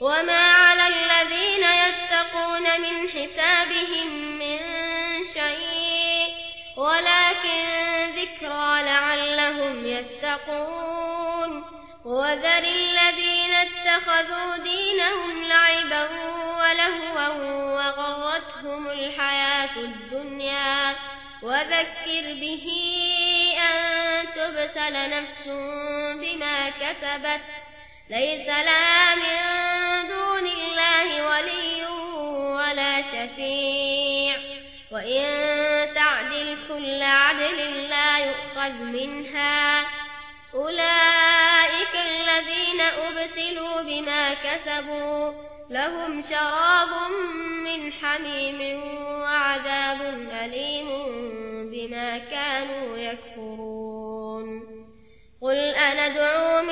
وما على الذين يتقون من حسابهم من شيء ولكن ذكرى لعلهم يتقون وذر الذين اتخذوا دينهم لعبا ولهوا وغرتهم الحياة الدنيا وذكر به أن تبتل نفس بما كسبت ليس لها من شفيع. وإن تعدل كل عدل لا يؤخذ منها. أولئك الذين أبسلوا بما كسبوا. لهم شراب من حميم وعذاب أليم بما كانوا يكفرون. قل أندعو من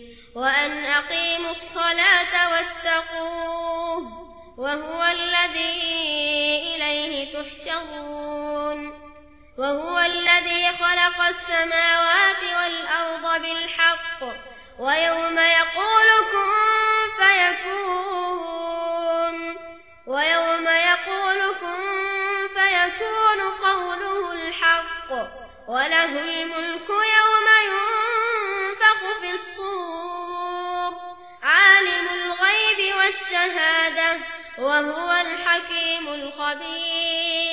وأن أقيموا الصلاة واتقوه وهو الذي إليه تحشرون وهو الذي خلق السماوات والأرض بالحق ويوم يقول كن فيكون ويوم يقول كن فيكون قوله الحق وله الملك الشهادة وهو الحكيم الخبير.